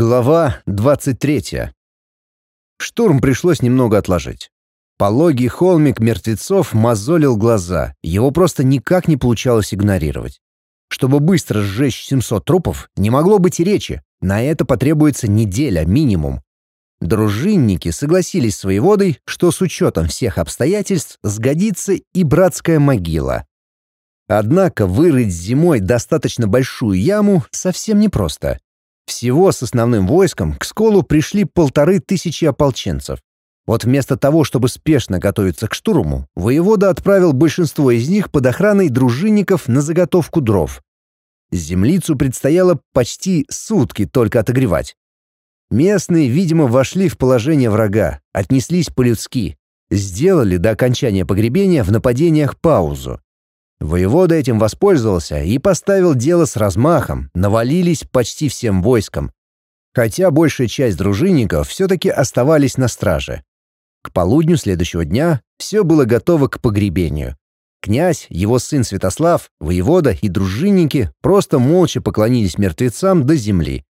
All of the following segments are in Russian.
Глава 23. Штурм пришлось немного отложить. Пологий холмик мертвецов мозолил глаза, его просто никак не получалось игнорировать. Чтобы быстро сжечь 700 трупов, не могло быть и речи, на это потребуется неделя минимум. Дружинники согласились с воеводой, что с учетом всех обстоятельств сгодится и братская могила. Однако вырыть зимой достаточно большую яму совсем непросто. Всего с основным войском к Сколу пришли полторы тысячи ополченцев. Вот вместо того, чтобы спешно готовиться к штурму, воевода отправил большинство из них под охраной дружинников на заготовку дров. Землицу предстояло почти сутки только отогревать. Местные, видимо, вошли в положение врага, отнеслись по-людски, сделали до окончания погребения в нападениях паузу. Воевода этим воспользовался и поставил дело с размахом, навалились почти всем войском. Хотя большая часть дружинников все-таки оставались на страже. К полудню следующего дня все было готово к погребению. Князь, его сын Святослав, воевода и дружинники просто молча поклонились мертвецам до земли.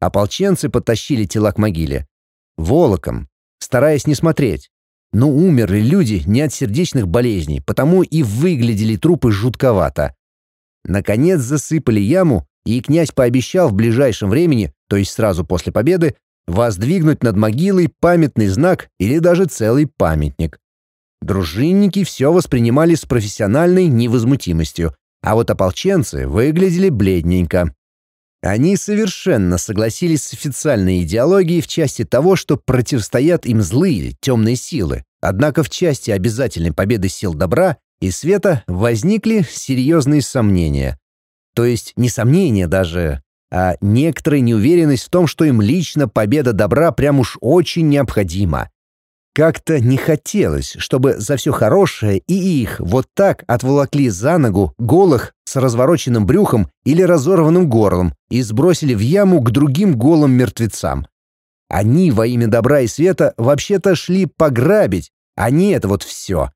Ополченцы подтащили тела к могиле. Волоком, стараясь не смотреть, но умерли люди не от сердечных болезней, потому и выглядели трупы жутковато. Наконец засыпали яму, и князь пообещал в ближайшем времени, то есть сразу после победы, воздвигнуть над могилой памятный знак или даже целый памятник. Дружинники все воспринимали с профессиональной невозмутимостью, а вот ополченцы выглядели бледненько. Они совершенно согласились с официальной идеологией в части того, что противостоят им злые, темные силы. Однако в части обязательной победы сил добра и света возникли серьезные сомнения. То есть не сомнения даже, а некоторая неуверенность в том, что им лично победа добра прям уж очень необходима. Как-то не хотелось, чтобы за все хорошее и их вот так отволокли за ногу голых с развороченным брюхом или разорванным горлом и сбросили в яму к другим голым мертвецам. Они во имя добра и света вообще-то шли пограбить, а не это вот все.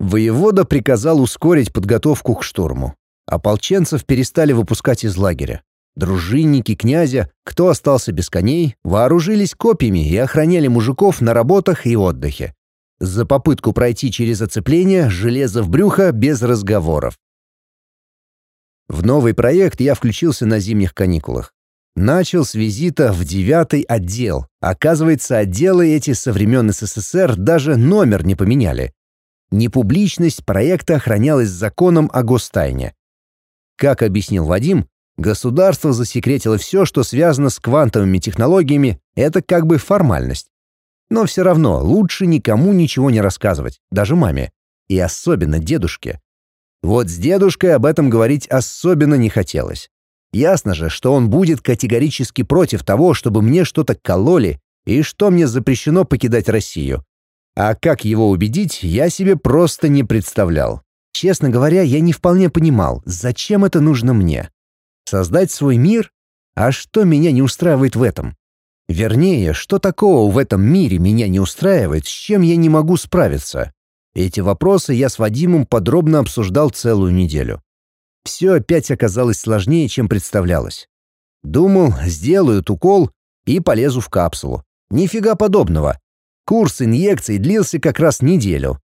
Воевода приказал ускорить подготовку к штурму. Ополченцев перестали выпускать из лагеря. Дружинники князя, кто остался без коней, вооружились копьями и охраняли мужиков на работах и отдыхе. За попытку пройти через оцепление железо в брюхо без разговоров. В новый проект я включился на зимних каникулах. Начал с визита в девятый отдел. Оказывается, отделы эти со времен СССР даже номер не поменяли. Непубличность проекта охранялась законом о гостайне. Как объяснил Вадим, Государство засекретило все, что связано с квантовыми технологиями, это как бы формальность. Но все равно лучше никому ничего не рассказывать, даже маме. И особенно дедушке. Вот с дедушкой об этом говорить особенно не хотелось. Ясно же, что он будет категорически против того, чтобы мне что-то кололи и что мне запрещено покидать Россию. А как его убедить, я себе просто не представлял. Честно говоря, я не вполне понимал, зачем это нужно мне. Создать свой мир? А что меня не устраивает в этом? Вернее, что такого в этом мире меня не устраивает, с чем я не могу справиться? Эти вопросы я с Вадимом подробно обсуждал целую неделю. Все опять оказалось сложнее, чем представлялось. Думал, сделают укол и полезу в капсулу. Нифига подобного. Курс инъекций длился как раз неделю.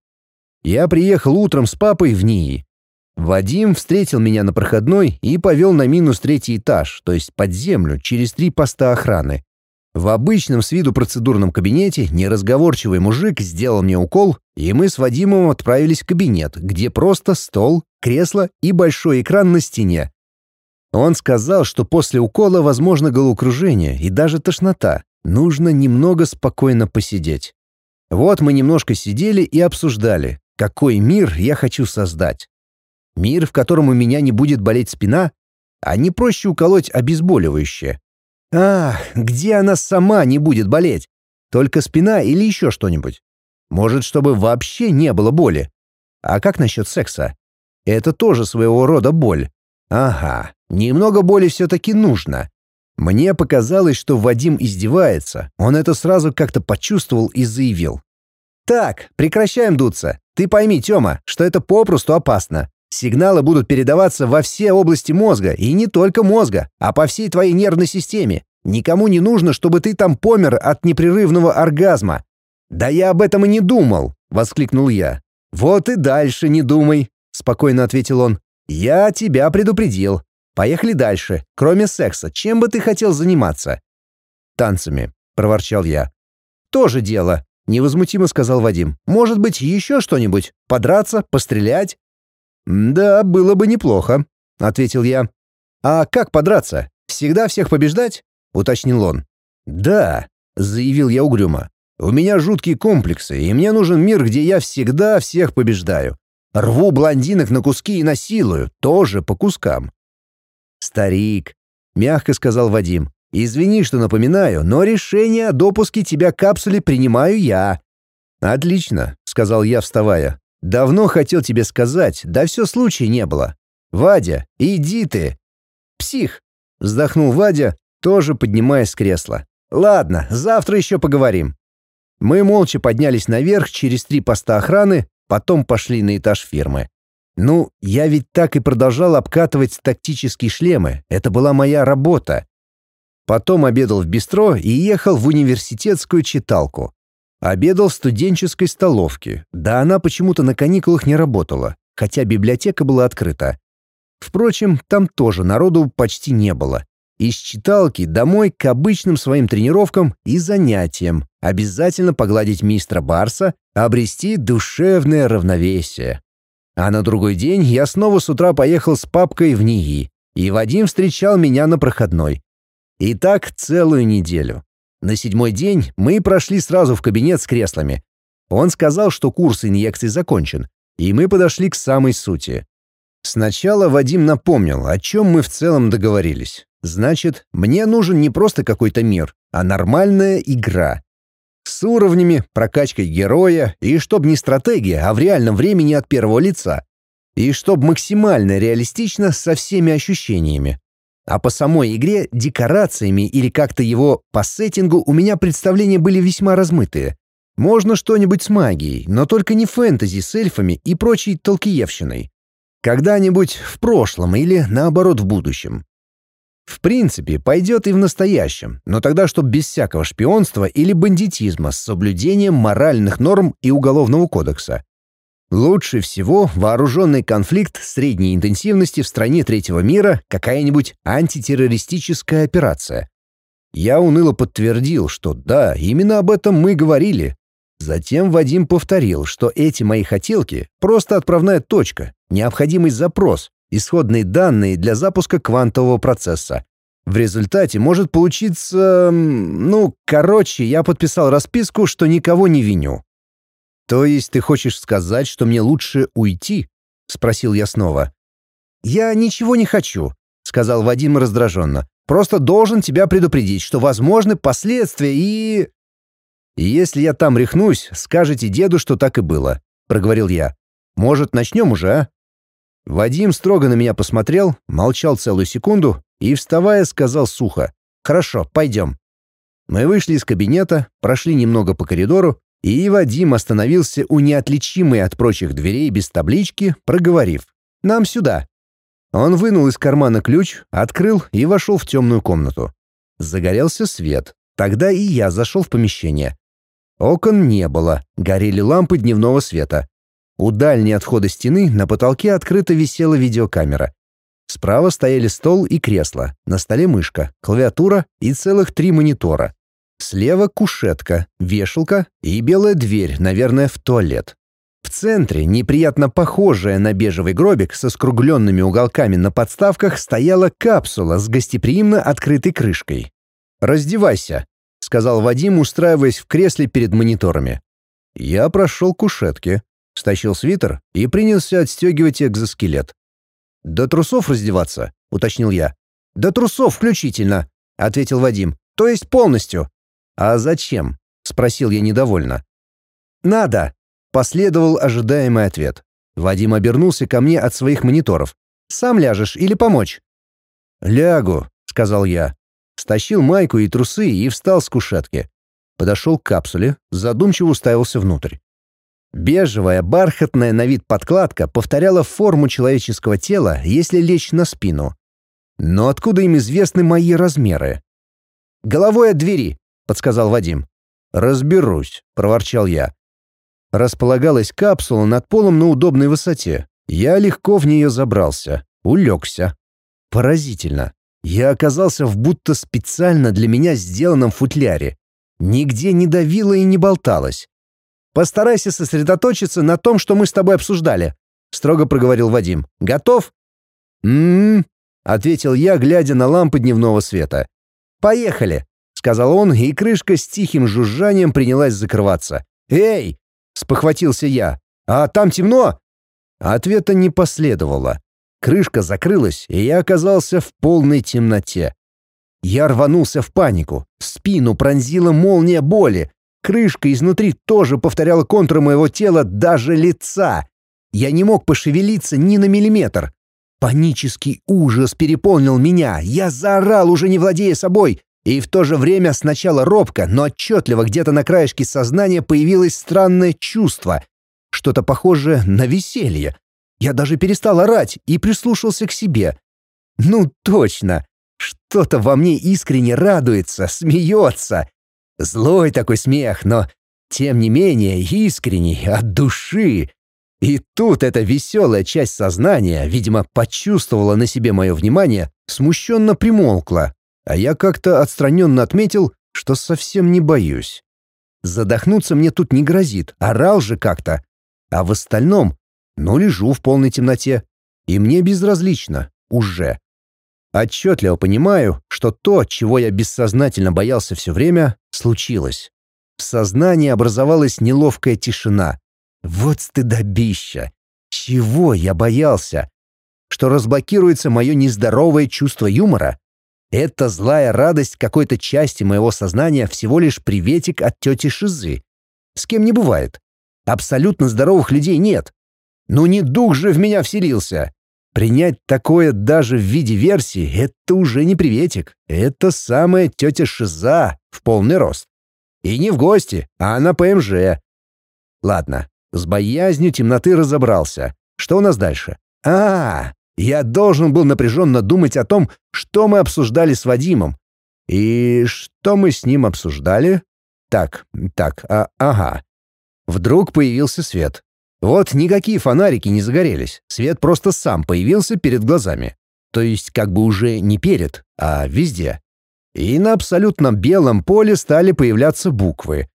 Я приехал утром с папой в НИИ. Вадим встретил меня на проходной и повел на минус третий этаж, то есть под землю, через три поста охраны. В обычном с виду процедурном кабинете неразговорчивый мужик сделал мне укол, и мы с Вадимом отправились в кабинет, где просто стол, кресло и большой экран на стене. Он сказал, что после укола возможно головокружение и даже тошнота. Нужно немного спокойно посидеть. Вот мы немножко сидели и обсуждали, какой мир я хочу создать. Мир, в котором у меня не будет болеть спина? А не проще уколоть обезболивающее? Ах, где она сама не будет болеть? Только спина или еще что-нибудь? Может, чтобы вообще не было боли? А как насчет секса? Это тоже своего рода боль. Ага, немного боли все-таки нужно. Мне показалось, что Вадим издевается. Он это сразу как-то почувствовал и заявил. «Так, прекращаем дуться. Ты пойми, Тёма, что это попросту опасно. Сигналы будут передаваться во все области мозга, и не только мозга, а по всей твоей нервной системе. Никому не нужно, чтобы ты там помер от непрерывного оргазма». «Да я об этом и не думал», — воскликнул я. «Вот и дальше не думай», — спокойно ответил он. «Я тебя предупредил. Поехали дальше. Кроме секса, чем бы ты хотел заниматься?» «Танцами», — проворчал я. «Тоже дело», — невозмутимо сказал Вадим. «Может быть, еще что-нибудь? Подраться? Пострелять?» «Да, было бы неплохо», — ответил я. «А как подраться? Всегда всех побеждать?» — уточнил он. «Да», — заявил я угрюмо. «У меня жуткие комплексы, и мне нужен мир, где я всегда всех побеждаю. Рву блондинок на куски и насилую, тоже по кускам». «Старик», — мягко сказал Вадим, — «извини, что напоминаю, но решение о допуске тебя капсуле принимаю я». «Отлично», — сказал я, вставая. «Давно хотел тебе сказать, да все случая не было. Вадя, иди ты!» «Псих!» — вздохнул Вадя, тоже поднимаясь с кресла. «Ладно, завтра еще поговорим». Мы молча поднялись наверх через три поста охраны, потом пошли на этаж фирмы. Ну, я ведь так и продолжал обкатывать тактические шлемы, это была моя работа. Потом обедал в бистро и ехал в университетскую читалку. Обедал в студенческой столовке, да она почему-то на каникулах не работала, хотя библиотека была открыта. Впрочем, там тоже народу почти не было. Из читалки домой к обычным своим тренировкам и занятиям. Обязательно погладить мистера Барса, обрести душевное равновесие. А на другой день я снова с утра поехал с папкой в НИИ, и Вадим встречал меня на проходной. И так целую неделю. На седьмой день мы прошли сразу в кабинет с креслами. Он сказал, что курс инъекций закончен, и мы подошли к самой сути. Сначала Вадим напомнил, о чем мы в целом договорились. Значит, мне нужен не просто какой-то мир, а нормальная игра. С уровнями, прокачкой героя, и чтоб не стратегия, а в реальном времени от первого лица. И чтоб максимально реалистично со всеми ощущениями. А по самой игре, декорациями или как-то его по сеттингу у меня представления были весьма размытые. Можно что-нибудь с магией, но только не фэнтези с эльфами и прочей толкиевщиной. Когда-нибудь в прошлом или, наоборот, в будущем. В принципе, пойдет и в настоящем, но тогда чтоб без всякого шпионства или бандитизма с соблюдением моральных норм и уголовного кодекса. Лучше всего вооруженный конфликт средней интенсивности в стране третьего мира, какая-нибудь антитеррористическая операция. Я уныло подтвердил, что да, именно об этом мы говорили. Затем Вадим повторил, что эти мои хотелки — просто отправная точка, необходимый запрос, исходные данные для запуска квантового процесса. В результате может получиться... Ну, короче, я подписал расписку, что никого не виню. «То есть ты хочешь сказать, что мне лучше уйти?» — спросил я снова. «Я ничего не хочу», — сказал Вадим раздраженно. «Просто должен тебя предупредить, что возможны последствия и...» «Если я там рехнусь, скажете деду, что так и было», — проговорил я. «Может, начнем уже, а?» Вадим строго на меня посмотрел, молчал целую секунду и, вставая, сказал сухо. «Хорошо, пойдем». Мы вышли из кабинета, прошли немного по коридору, и Вадим остановился у неотличимой от прочих дверей без таблички, проговорив. «Нам сюда». Он вынул из кармана ключ, открыл и вошел в темную комнату. Загорелся свет. Тогда и я зашел в помещение. Окон не было, горели лампы дневного света. У дальней от входа стены на потолке открыто висела видеокамера. Справа стояли стол и кресло, на столе мышка, клавиатура и целых три монитора. Слева кушетка, вешалка и белая дверь, наверное, в туалет. В центре, неприятно похожая на бежевый гробик со скругленными уголками на подставках, стояла капсула с гостеприимно открытой крышкой. «Раздевайся», — сказал Вадим, устраиваясь в кресле перед мониторами. Я прошел к кушетке, стащил свитер и принялся отстегивать экзоскелет. «До трусов раздеваться?» — уточнил я. «До трусов включительно», — ответил Вадим. «То есть полностью». «А зачем?» — спросил я недовольно. «Надо», — последовал ожидаемый ответ. Вадим обернулся ко мне от своих мониторов. «Сам ляжешь или помочь?» «Лягу», — сказал я. Стащил майку и трусы и встал с кушетки. Подошел к капсуле, задумчиво уставился внутрь. Бежевая, бархатная на вид подкладка повторяла форму человеческого тела, если лечь на спину. Но откуда им известны мои размеры? «Головой от двери», — подсказал Вадим. «Разберусь», — проворчал я. Располагалась капсула над полом на удобной высоте. Я легко в нее забрался, улегся. Поразительно. Я оказался в будто специально для меня сделанном футляре. Нигде не давило и не болталось. «Постарайся сосредоточиться на том, что мы с тобой обсуждали», — строго проговорил Вадим. «Готов?» «М-м-м», ответил я, глядя на лампы дневного света. «Поехали», — сказал он, и крышка с тихим жужжанием принялась закрываться. «Эй!» — спохватился я. «А там темно?» Ответа не последовало. Крышка закрылась, и я оказался в полной темноте. Я рванулся в панику. Спину пронзила молния боли. Крышка изнутри тоже повторяла контуры моего тела, даже лица. Я не мог пошевелиться ни на миллиметр. Панический ужас переполнил меня. Я заорал, уже не владея собой. И в то же время сначала робко, но отчетливо где-то на краешке сознания появилось странное чувство. Что-то похожее на веселье. Я даже перестал орать и прислушался к себе. Ну, точно. Что-то во мне искренне радуется, смеется. Злой такой смех, но, тем не менее, искренний, от души. И тут эта веселая часть сознания, видимо, почувствовала на себе мое внимание, смущенно примолкла, а я как-то отстраненно отметил, что совсем не боюсь. Задохнуться мне тут не грозит, орал же как-то. А в остальном но лежу в полной темноте, и мне безразлично, уже. Отчетливо понимаю, что то, чего я бессознательно боялся все время, случилось. В сознании образовалась неловкая тишина. Вот стыдобища! Чего я боялся? Что разблокируется мое нездоровое чувство юмора? Это злая радость какой-то части моего сознания всего лишь приветик от тети Шизы. С кем не бывает. Абсолютно здоровых людей нет. Ну не дух же в меня вселился. Принять такое даже в виде версии — это уже не приветик. Это самая тетя Шиза в полный рост. И не в гости, а на ПМЖ. Ладно, с боязнью темноты разобрался. Что у нас дальше? А, -а, -а я должен был напряженно думать о том, что мы обсуждали с Вадимом. И что мы с ним обсуждали? Так, так, а, ага. Вдруг появился свет. Вот никакие фонарики не загорелись, свет просто сам появился перед глазами. То есть как бы уже не перед, а везде. И на абсолютно белом поле стали появляться буквы.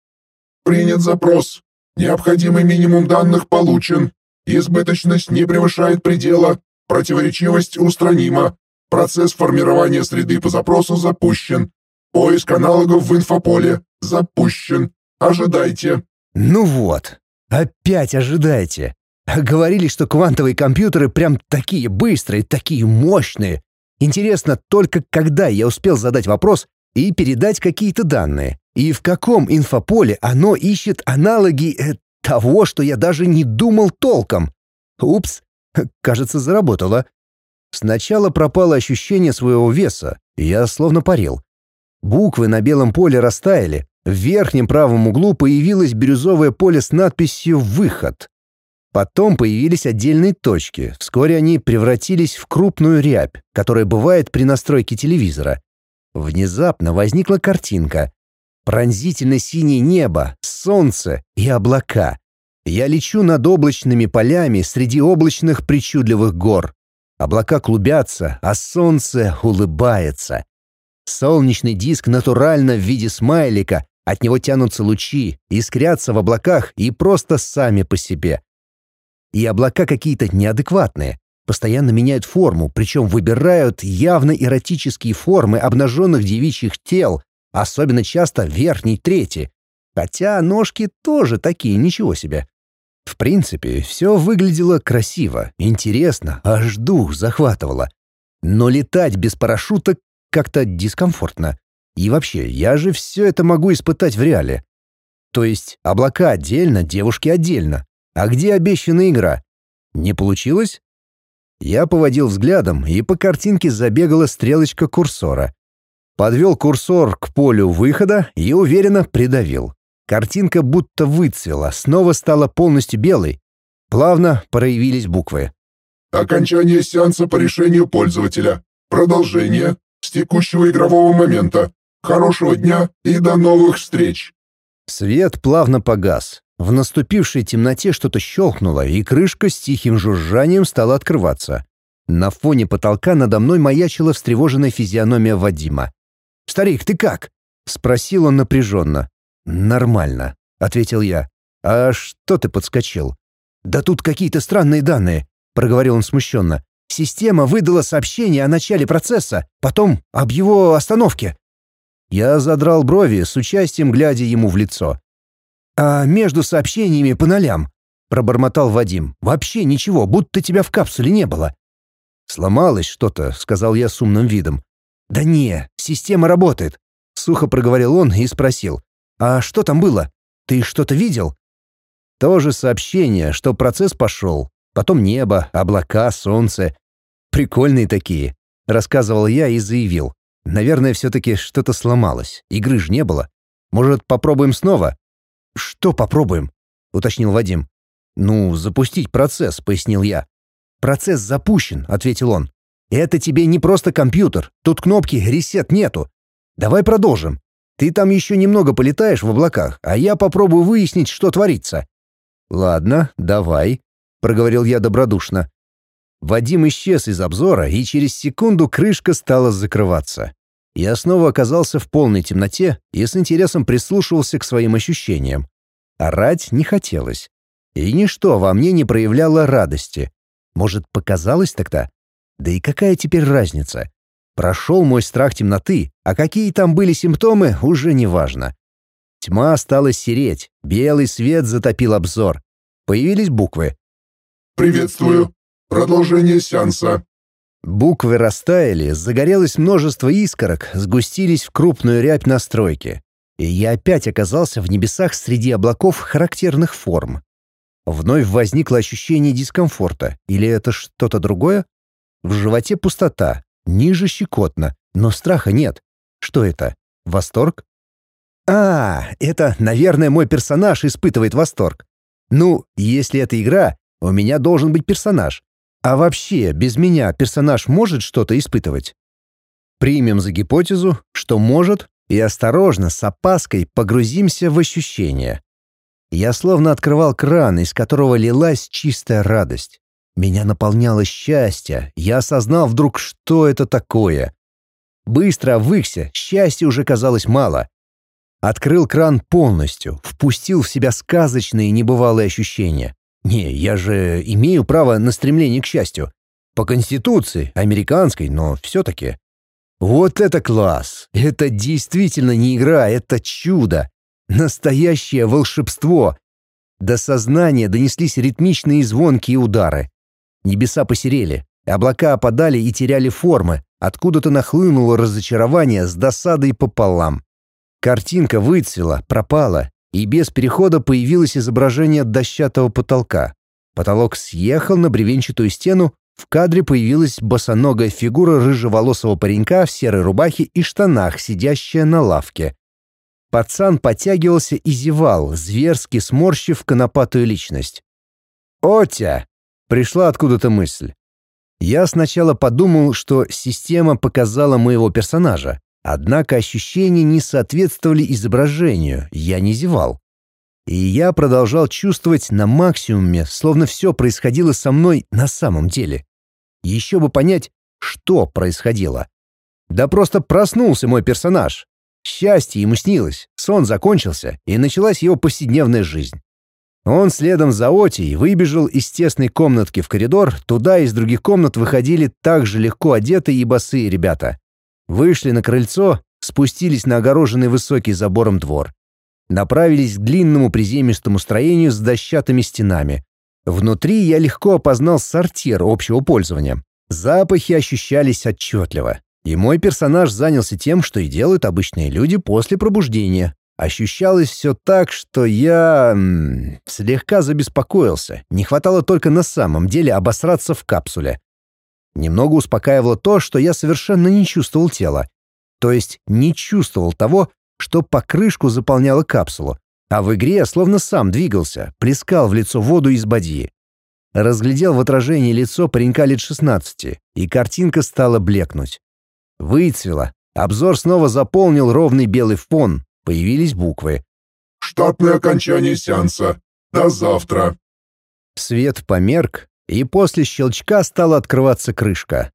«Принят запрос. Необходимый минимум данных получен. Избыточность не превышает предела. Противоречивость устранима. Процесс формирования среды по запросу запущен. Поиск аналогов в инфополе запущен. Ожидайте». Ну вот, Опять ожидайте. А говорили, что квантовые компьютеры прям такие быстрые, такие мощные. Интересно только, когда я успел задать вопрос и передать какие-то данные. И в каком инфополе оно ищет аналоги э, того, что я даже не думал толком. Упс, кажется, заработало. Сначала пропало ощущение своего веса, я словно парил. Буквы на белом поле растаяли, в верхнем правом углу появилось бирюзовое поле с надписью «Выход». Потом появились отдельные точки. Вскоре они превратились в крупную рябь, которая бывает при настройке телевизора. Внезапно возникла картинка. Пронзительно синее небо, солнце и облака. Я лечу над облачными полями среди облачных причудливых гор. Облака клубятся, а солнце улыбается. Солнечный диск натурально в виде смайлика от него тянутся лучи, искрятся в облаках и просто сами по себе. И облака какие-то неадекватные, постоянно меняют форму, причем выбирают явно эротические формы обнаженных девичьих тел, особенно часто верхней трети. Хотя ножки тоже такие, ничего себе. В принципе, все выглядело красиво, интересно, аж дух захватывало. Но летать без парашюта как-то дискомфортно. И вообще, я же все это могу испытать в реале. То есть облака отдельно, девушки отдельно. А где обещанная игра? Не получилось? Я поводил взглядом, и по картинке забегала стрелочка курсора. Подвел курсор к полю выхода и уверенно придавил. Картинка будто выцвела, снова стала полностью белой. Плавно проявились буквы. «Окончание сеанса по решению пользователя. Продолжение. С текущего игрового момента. Хорошего дня и до новых встреч!» Свет плавно погас. В наступившей темноте что-то щелкнуло, и крышка с тихим жужжанием стала открываться. На фоне потолка надо мной маячила встревоженная физиономия Вадима. «Старик, ты как?» — спросил он напряженно. «Нормально», — ответил я. «А что ты подскочил?» «Да тут какие-то странные данные», — проговорил он смущенно. «Система выдала сообщение о начале процесса, потом об его остановке». Я задрал брови, с участием глядя ему в лицо. «А между сообщениями по нолям?» — пробормотал Вадим. «Вообще ничего, будто тебя в капсуле не было». «Сломалось что-то», — сказал я с умным видом. «Да не, система работает», — сухо проговорил он и спросил. «А что там было? Ты что-то видел?» То же сообщение, что процесс пошел. Потом небо, облака, солнце. Прикольные такие, — рассказывал я и заявил. Наверное, все-таки что-то сломалось. Игры ж не было. Может, попробуем снова? «Что попробуем?» — уточнил Вадим. «Ну, запустить процесс», — пояснил я. «Процесс запущен», — ответил он. «Это тебе не просто компьютер. Тут кнопки «Ресет» нету. Давай продолжим. Ты там еще немного полетаешь в облаках, а я попробую выяснить, что творится». «Ладно, давай», — проговорил я добродушно. Вадим исчез из обзора, и через секунду крышка стала закрываться. Я снова оказался в полной темноте и с интересом прислушивался к своим ощущениям. Орать не хотелось. И ничто во мне не проявляло радости. Может, показалось тогда? Да и какая теперь разница? Прошел мой страх темноты, а какие там были симптомы, уже не важно. Тьма стала сереть, белый свет затопил обзор. Появились буквы. «Приветствую. Продолжение сеанса. Буквы растаяли, загорелось множество искорок, сгустились в крупную рябь настройки. И я опять оказался в небесах среди облаков характерных форм. Вновь возникло ощущение дискомфорта. Или это что-то другое? В животе пустота, ниже щекотно, но страха нет. Что это? Восторг? А, это, наверное, мой персонаж испытывает восторг. Ну, если это игра, у меня должен быть персонаж. А вообще, без меня персонаж может что-то испытывать? Примем за гипотезу, что может, и осторожно, с опаской погрузимся в ощущения. Я словно открывал кран, из которого лилась чистая радость. Меня наполняло счастье, я осознал вдруг, что это такое. Быстро выкся, счастья уже казалось мало. Открыл кран полностью, впустил в себя сказочные небывалые ощущения. Не, я же имею право на стремление к счастью. По конституции, американской, но все-таки. Вот это класс! Это действительно не игра, это чудо! Настоящее волшебство! До сознания донеслись ритмичные звонкие удары. Небеса посерели, облака опадали и теряли формы, откуда-то нахлынуло разочарование с досадой пополам. Картинка выцвела, пропала, и без перехода появилось изображение дощатого потолка. Потолок съехал на бревенчатую стену, в кадре появилась босоногая фигура рыжеволосого паренька в серой рубахе и штанах, сидящая на лавке. Пацан подтягивался и зевал, зверски сморщив конопатую личность. «Отя!» — пришла откуда-то мысль. Я сначала подумал, что система показала моего персонажа, Однако ощущения не соответствовали изображению, я не зевал. И я продолжал чувствовать на максимуме, словно все происходило со мной на самом деле. Еще бы понять, что происходило. Да просто проснулся мой персонаж. Счастье ему снилось, сон закончился, и началась его повседневная жизнь. Он следом за Отей выбежал из тесной комнатки в коридор, туда из других комнат выходили также легко одетые и босые ребята. Вышли на крыльцо, спустились на огороженный высокий забором двор. Направились к длинному приземистому строению с дощатыми стенами. Внутри я легко опознал сортир общего пользования. Запахи ощущались отчетливо. И мой персонаж занялся тем, что и делают обычные люди после пробуждения. Ощущалось все так, что я... Слегка забеспокоился. Не хватало только на самом деле обосраться в капсуле. Немного успокаивало то, что я совершенно не чувствовал тела. То есть не чувствовал того, что покрышку заполняла капсулу, а в игре словно сам двигался, плескал в лицо воду из бадьи. Разглядел в отражении лицо паренька лет 16, и картинка стала блекнуть. Выцвела, Обзор снова заполнил ровный белый фон. Появились буквы. Штатное окончание сеанса. До завтра. Свет померк, и после щелчка стала открываться крышка.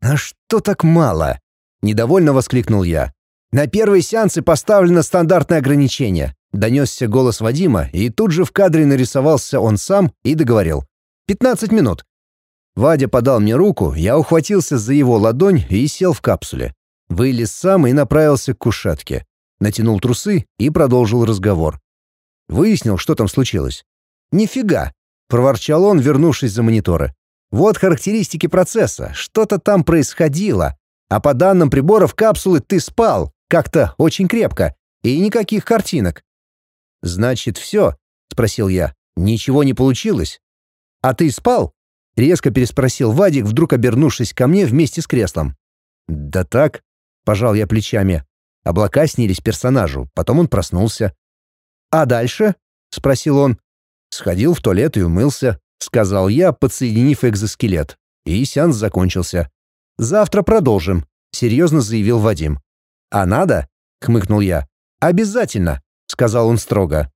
«А что так мало?» — недовольно воскликнул я. «На первые сеансы поставлено стандартное ограничение». Донесся голос Вадима, и тут же в кадре нарисовался он сам и договорил. «Пятнадцать минут». Вадя подал мне руку, я ухватился за его ладонь и сел в капсуле. Вылез сам и направился к кушетке. Натянул трусы и продолжил разговор. Выяснил, что там случилось. «Нифига!» — проворчал он, вернувшись за мониторы. «Вот характеристики процесса. Что-то там происходило. А по данным приборов капсулы ты спал. Как-то очень крепко. И никаких картинок». «Значит, все?» — спросил я. «Ничего не получилось?» «А ты спал?» — резко переспросил Вадик, вдруг обернувшись ко мне вместе с креслом. «Да так», — пожал я плечами. Облака снились персонажу, потом он проснулся. «А дальше?» — спросил он. «Сходил в туалет и умылся», — сказал я, подсоединив экзоскелет. И сеанс закончился. «Завтра продолжим», — серьезно заявил Вадим. «А надо?» — хмыкнул я. «Обязательно», — сказал он строго.